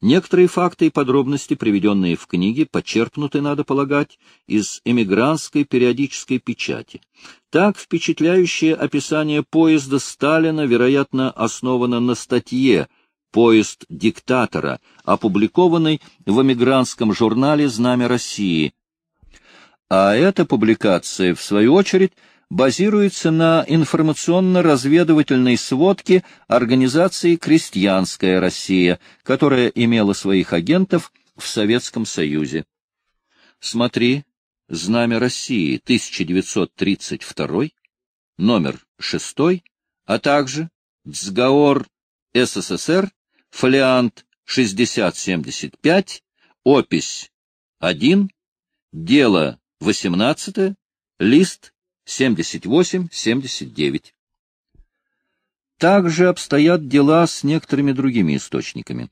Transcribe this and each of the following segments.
Некоторые факты и подробности, приведенные в книге, подчерпнуты, надо полагать, из эмигрантской периодической печати. Так, впечатляющее описание поезда Сталина, вероятно, основано на статье «Поезд диктатора», опубликованной в эмигрантском журнале «Знамя России». А эта публикация, в свою очередь, базируется на информационно-разведывательной сводке организации «Крестьянская Россия», которая имела своих агентов в Советском Союзе. Смотри «Знамя России» 1932, номер 6, а также «Цгаор СССР», фолиант 6075, опись 1, дело 18, лист 78-79. Также обстоят дела с некоторыми другими источниками.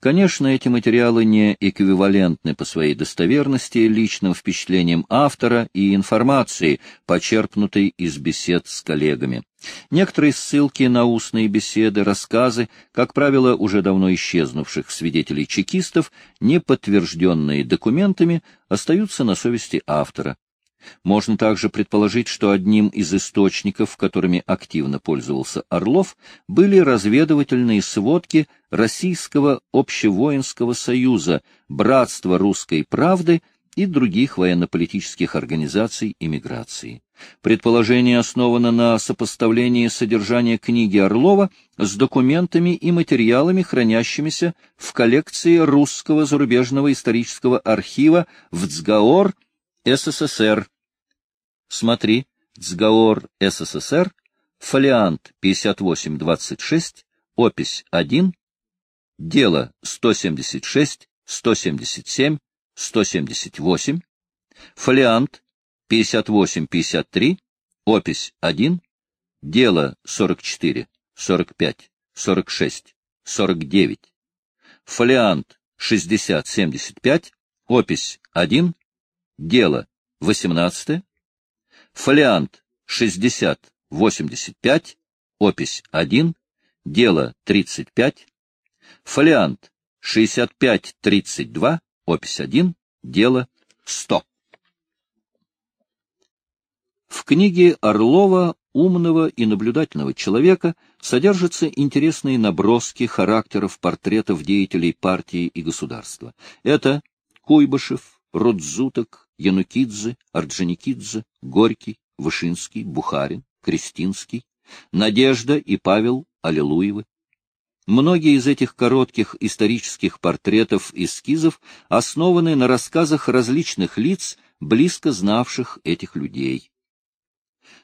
Конечно, эти материалы не эквивалентны по своей достоверности личным впечатлениям автора и информации, почерпнутой из бесед с коллегами. Некоторые ссылки на устные беседы, рассказы, как правило, уже давно исчезнувших свидетелей чекистов, не подтвержденные документами, остаются на совести автора. Можно также предположить, что одним из источников, которыми активно пользовался Орлов, были разведывательные сводки Российского общевоинского союза, Братства русской правды и других военно-политических организаций иммиграции. Предположение основано на сопоставлении содержания книги Орлова с документами и материалами, хранящимися в коллекции Русского зарубежного исторического архива в ЦГАОР СССР. Смотри, Цгаор СССР, фолиант 5826, опись 1, дело 176, 177, 178, фолиант 5853, опись 1, дело 44, 45, 46, 49, фолиант 6075, опись 1, дело 18, фолиант 60-85, опись 1, дело 35, фолиант 65-32, опись 1, дело 100. В книге Орлова умного и наблюдательного человека содержатся интересные наброски характеров портретов деятелей партии и государства. Это Куйбышев, Родзуток, Янукидзе, Орджоникидзе, Горький, Вышинский, Бухарин, Крестинский, Надежда и Павел Аллилуевы. Многие из этих коротких исторических портретов эскизов основаны на рассказах различных лиц, близко знавших этих людей.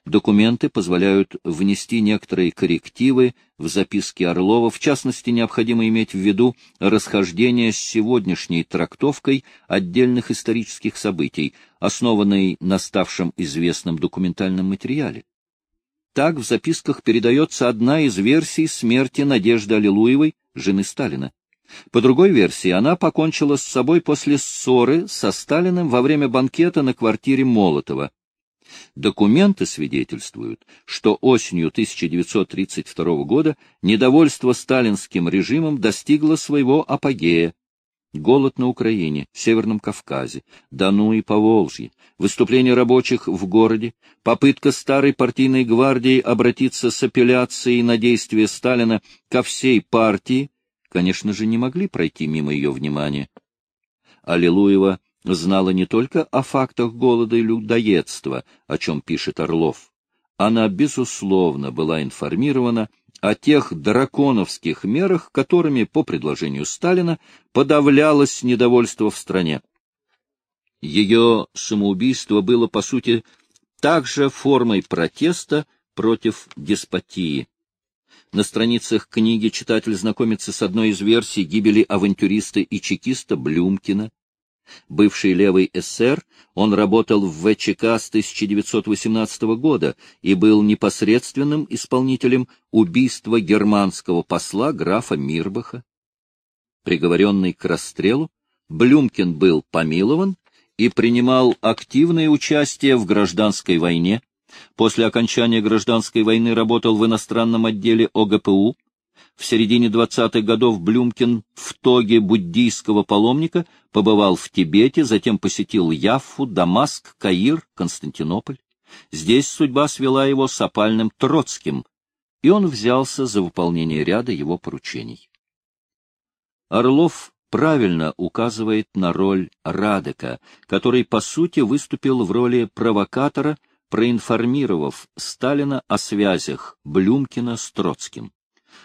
Документы позволяют внести некоторые коррективы в записки Орлова, в частности, необходимо иметь в виду расхождение с сегодняшней трактовкой отдельных исторических событий, основанной на ставшем известном документальном материале. Так в записках передается одна из версий смерти Надежды Аллилуевой, жены Сталина. По другой версии, она покончила с собой после ссоры со Сталиным во время банкета на квартире Молотова. Документы свидетельствуют, что осенью 1932 года недовольство сталинским режимом достигло своего апогея. Голод на Украине, Северном Кавказе, Дону и Поволжье, выступление рабочих в городе, попытка старой партийной гвардии обратиться с апелляцией на действия Сталина ко всей партии, конечно же, не могли пройти мимо ее внимания. Аллилуева знала не только о фактах голода и людоедства, о чем пишет Орлов. Она, безусловно, была информирована о тех драконовских мерах, которыми, по предложению Сталина, подавлялось недовольство в стране. Ее самоубийство было, по сути, также формой протеста против деспотии. На страницах книги читатель знакомится с одной из версий гибели авантюриста и чекиста Блюмкина, Бывший левый эсер, он работал в ВЧК с 1918 года и был непосредственным исполнителем убийства германского посла графа Мирбаха. Приговоренный к расстрелу, Блюмкин был помилован и принимал активное участие в гражданской войне. После окончания гражданской войны работал в иностранном отделе ОГПУ. В середине 20-х годов Блюмкин в тоге буддийского паломника побывал в Тибете, затем посетил Яффу, Дамаск, Каир, Константинополь. Здесь судьба свела его с опальным Троцким, и он взялся за выполнение ряда его поручений. Орлов правильно указывает на роль Радека, который, по сути, выступил в роли провокатора, проинформировав Сталина о связях Блюмкина с Троцким.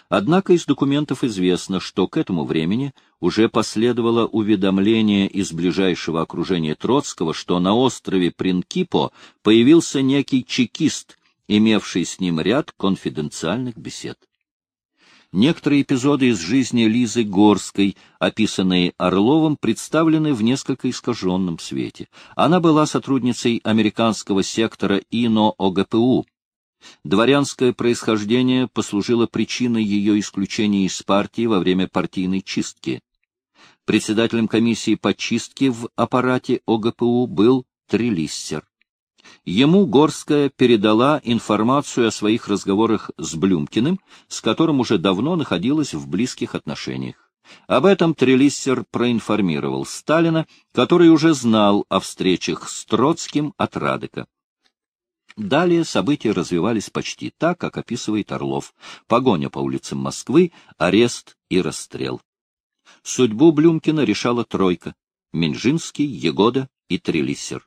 Однако из документов известно, что к этому времени уже последовало уведомление из ближайшего окружения Троцкого, что на острове Принкипо появился некий чекист, имевший с ним ряд конфиденциальных бесед. Некоторые эпизоды из жизни Лизы Горской, описанные Орловым, представлены в несколько искаженном свете. Она была сотрудницей американского сектора ИНО-ОГПУ. Дворянское происхождение послужило причиной ее исключения из партии во время партийной чистки. Председателем комиссии по чистке в аппарате ОГПУ был Трелиссер. Ему Горская передала информацию о своих разговорах с Блюмкиным, с которым уже давно находилась в близких отношениях. Об этом Трелиссер проинформировал Сталина, который уже знал о встречах с Троцким от Радека. Далее события развивались почти так, как описывает Орлов. Погоня по улицам Москвы, арест и расстрел. Судьбу Блюмкина решала тройка — Минжинский, Егода и Трелиссер.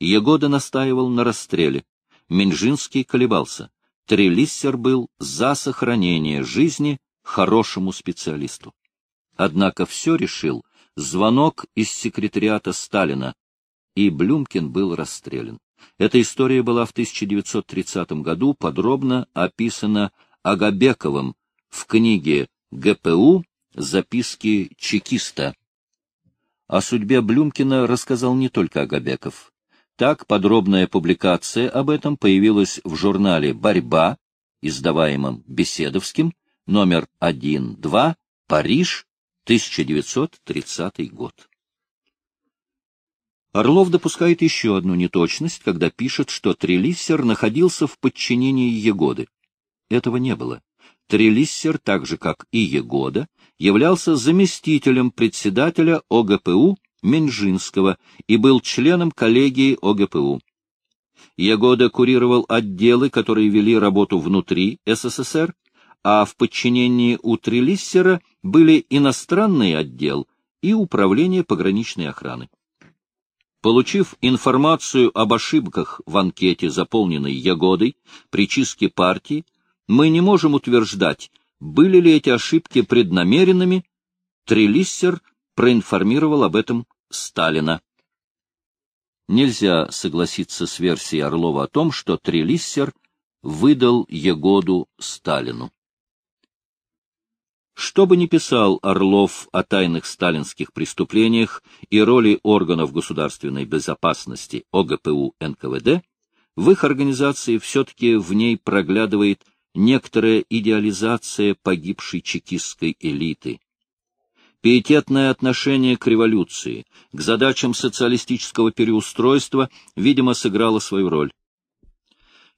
Егода настаивал на расстреле. Минжинский колебался. Трелиссер был за сохранение жизни хорошему специалисту. Однако все решил звонок из секретариата Сталина, и Блюмкин был расстрелян. Эта история была в 1930 году подробно описана Агабековым в книге ГПУ «Записки чекиста». О судьбе Блюмкина рассказал не только Агабеков. Так подробная публикация об этом появилась в журнале «Борьба», издаваемом Беседовским, номер 1-2, Париж, 1930 год. Орлов допускает еще одну неточность, когда пишет, что Трелиссер находился в подчинении Егоды. Этого не было. Трелиссер, так же как и Егода, являлся заместителем председателя ОГПУ Менжинского и был членом коллегии ОГПУ. Егода курировал отделы, которые вели работу внутри СССР, а в подчинении у Трелиссера были иностранный отдел и управление пограничной охраны. Получив информацию об ошибках в анкете, заполненной Ягодой, при чистке партии, мы не можем утверждать, были ли эти ошибки преднамеренными, Трелиссер проинформировал об этом Сталина. Нельзя согласиться с версией Орлова о том, что Трелиссер выдал Егоду Сталину. Что бы ни писал Орлов о тайных сталинских преступлениях и роли органов государственной безопасности ОГПУ НКВД, в их организации все-таки в ней проглядывает некоторая идеализация погибшей чекистской элиты. Пиететное отношение к революции, к задачам социалистического переустройства, видимо, сыграло свою роль.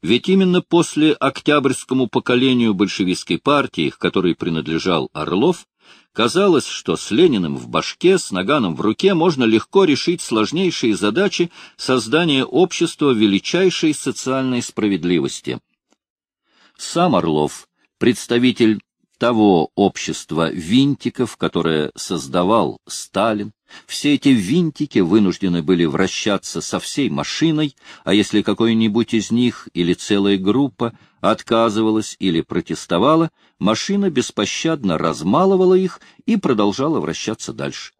Ведь именно после октябрьскому поколению большевистской партии, к которой принадлежал Орлов, казалось, что с Лениным в башке, с Наганом в руке можно легко решить сложнейшие задачи создания общества величайшей социальной справедливости. Сам Орлов, представитель того общества винтиков, которое создавал Сталин, все эти винтики вынуждены были вращаться со всей машиной, а если какой-нибудь из них или целая группа отказывалась или протестовала, машина беспощадно размалывала их и продолжала вращаться дальше.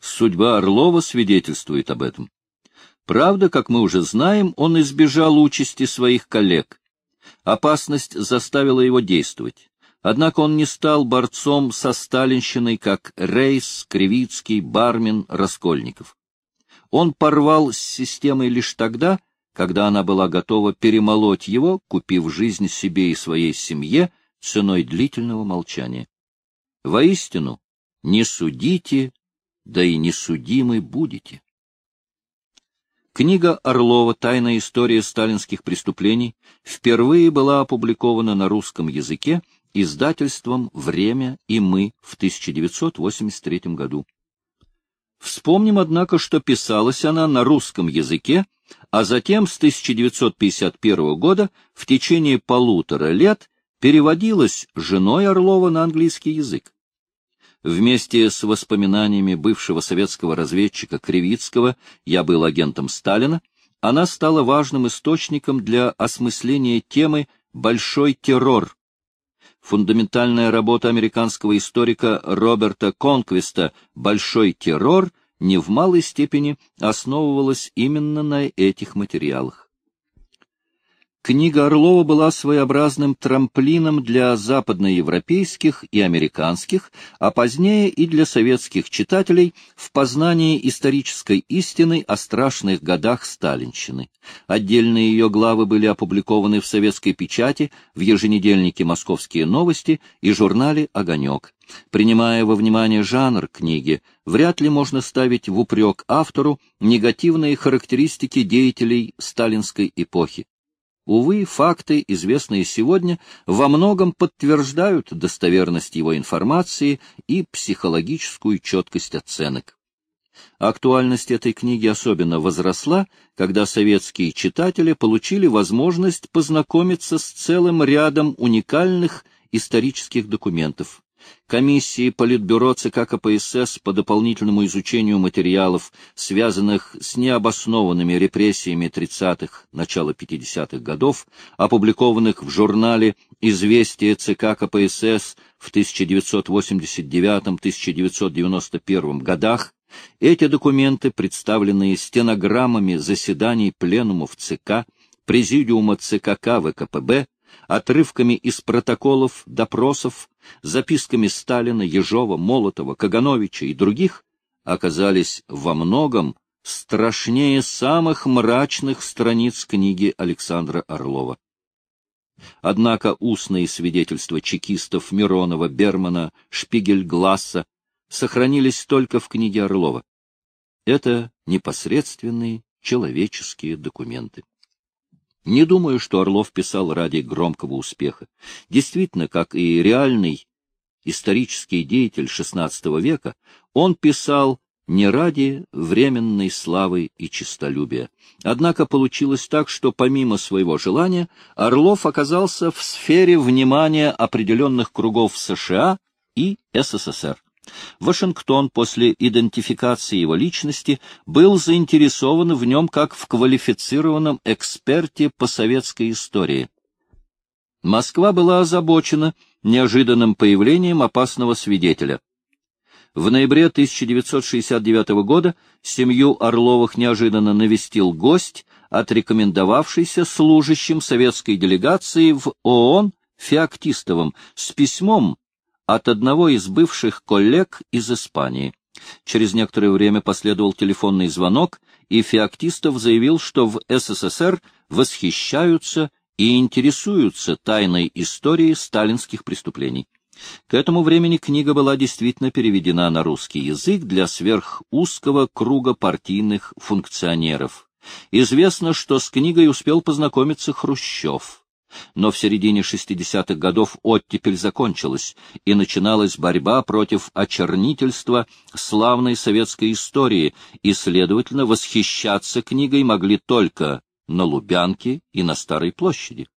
Судьба Орлова свидетельствует об этом. Правда, как мы уже знаем, он избежал участи своих коллег. Опасность заставила его действовать. Однако он не стал борцом со сталинщиной, как Рейс, Кривицкий, Бармин, Раскольников. Он порвал с системой лишь тогда, когда она была готова перемолоть его, купив жизнь себе и своей семье ценой длительного молчания. Воистину, не судите, да и не судимы будете. Книга Орлова «Тайная история сталинских преступлений» впервые была опубликована на русском языке издательством «Время» и «Мы» в 1983 году. Вспомним, однако, что писалась она на русском языке, а затем с 1951 года в течение полутора лет переводилась женой Орлова на английский язык. Вместе с воспоминаниями бывшего советского разведчика Кривицкого «Я был агентом Сталина» она стала важным источником для осмысления темы «Большой террор». Фундаментальная работа американского историка Роберта Конквиста «Большой террор» не в малой степени основывалась именно на этих материалах. Книга Орлова была своеобразным трамплином для западноевропейских и американских, а позднее и для советских читателей в познании исторической истины о страшных годах сталинщины. Отдельные ее главы были опубликованы в советской печати, в еженедельнике «Московские новости» и журнале «Огонек». Принимая во внимание жанр книги, вряд ли можно ставить в упрек автору негативные характеристики деятелей сталинской эпохи. Увы, факты, известные сегодня, во многом подтверждают достоверность его информации и психологическую четкость оценок. Актуальность этой книги особенно возросла, когда советские читатели получили возможность познакомиться с целым рядом уникальных исторических документов, комиссии Политбюро ЦК КПСС по дополнительному изучению материалов, связанных с необоснованными репрессиями 30-х, начала 50-х годов, опубликованных в журнале «Известия ЦК КПСС» в 1989-1991 годах, эти документы, представленные стенограммами заседаний пленумов ЦК, Президиума ЦКК ВКПБ, отрывками из протоколов допросов, записками Сталина, Ежова, Молотова, Кагановича и других, оказались во многом страшнее самых мрачных страниц книги Александра Орлова. Однако устные свидетельства чекистов Миронова, Бермана, Шпигель-Гласса сохранились только в книге Орлова. Это непосредственные человеческие документы. Не думаю, что Орлов писал ради громкого успеха. Действительно, как и реальный исторический деятель XVI века, он писал не ради временной славы и честолюбия. Однако получилось так, что помимо своего желания Орлов оказался в сфере внимания определенных кругов США и СССР. Вашингтон после идентификации его личности был заинтересован в нем как в квалифицированном эксперте по советской истории. Москва была озабочена неожиданным появлением опасного свидетеля. В ноябре 1969 года семью Орловых неожиданно навестил гость, отрекомендовавшийся служащим советской делегации в ООН Феоктистовым с письмом, от одного из бывших коллег из Испании. Через некоторое время последовал телефонный звонок, и Феоктистов заявил, что в СССР восхищаются и интересуются тайной историей сталинских преступлений. К этому времени книга была действительно переведена на русский язык для сверхузкого круга партийных функционеров. Известно, что с книгой успел познакомиться Хрущев но в середине 60-х годов оттепель закончилась, и начиналась борьба против очернительства славной советской истории, и, следовательно, восхищаться книгой могли только на Лубянке и на Старой площади.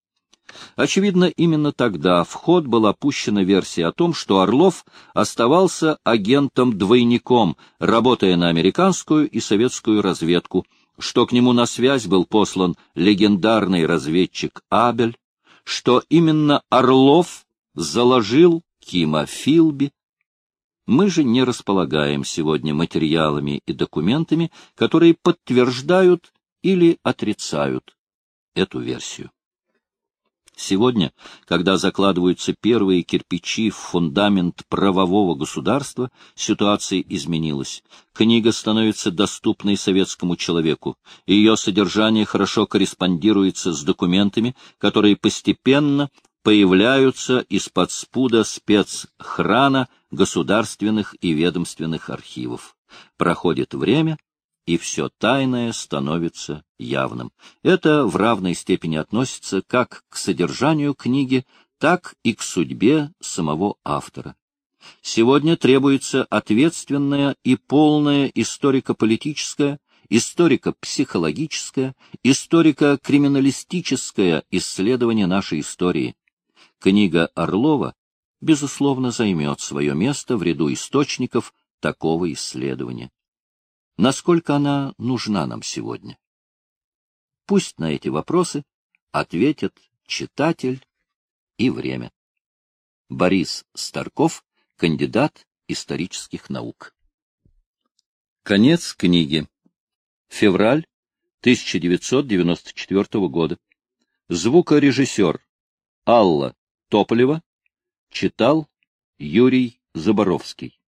Очевидно, именно тогда в ход была пущена версия о том, что Орлов оставался агентом-двойником, работая на американскую и советскую разведку, что к нему на связь был послан легендарный разведчик Абель, что именно Орлов заложил Кима Филби. Мы же не располагаем сегодня материалами и документами, которые подтверждают или отрицают эту версию. Сегодня, когда закладываются первые кирпичи в фундамент правового государства, ситуация изменилась. Книга становится доступной советскому человеку. Ее содержание хорошо корреспондируется с документами, которые постепенно появляются из-под спуда спецхрана государственных и ведомственных архивов. Проходит время, и все тайное становится явным. Это в равной степени относится как к содержанию книги, так и к судьбе самого автора. Сегодня требуется ответственное и полное историко-политическое, историко-психологическое, историко-криминалистическое исследование нашей истории. Книга Орлова, безусловно, займет свое место в ряду источников такого исследования. Насколько она нужна нам сегодня? Пусть на эти вопросы ответят читатель и время. Борис Старков, кандидат исторических наук. Конец книги. Февраль 1994 года. Звукорежиссер Алла Тополева читал Юрий Заборовский.